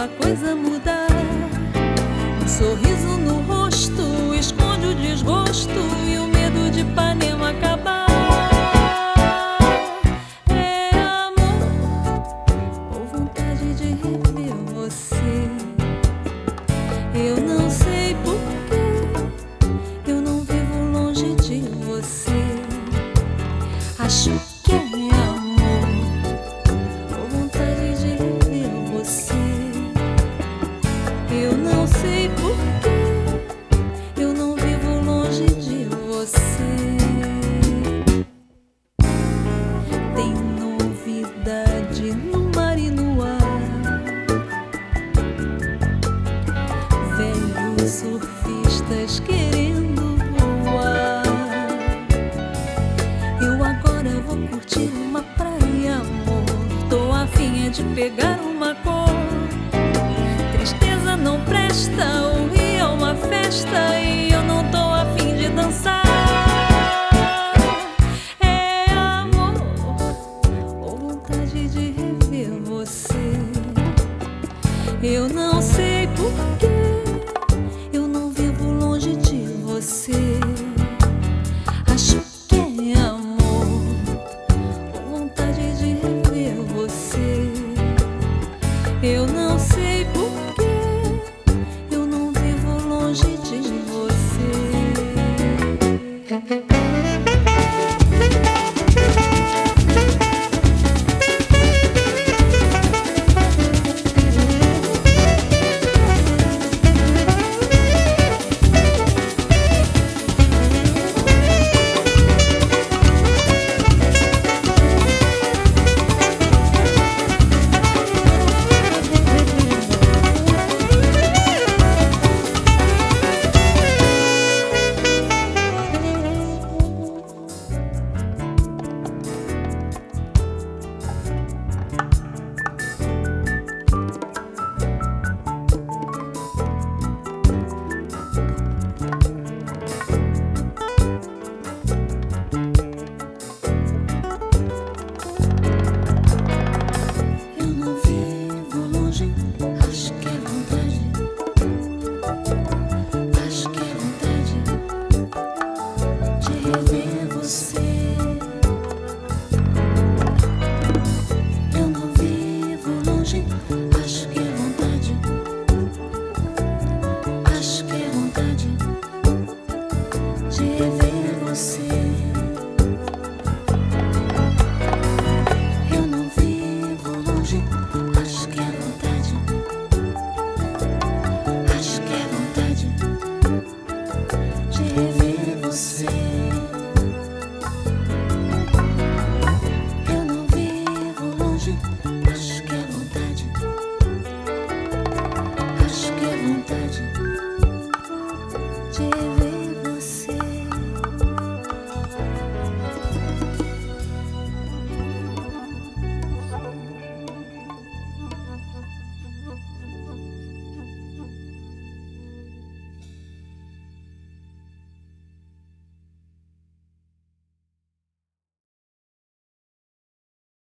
pela coisa mudar. Um sorriso surfistas querendo voar. Eu agora vou curtir uma praia, amor. Tô afim é de pegar uma cor. Tristeza não presta, o rio é uma festa e eu não tô afim de dançar. É amor vontade de rever você. Eu não sei porquê, Acho que é amor vontade de rever você. Eu não sei porquê, eu não vivo longe de você. energy. tive você.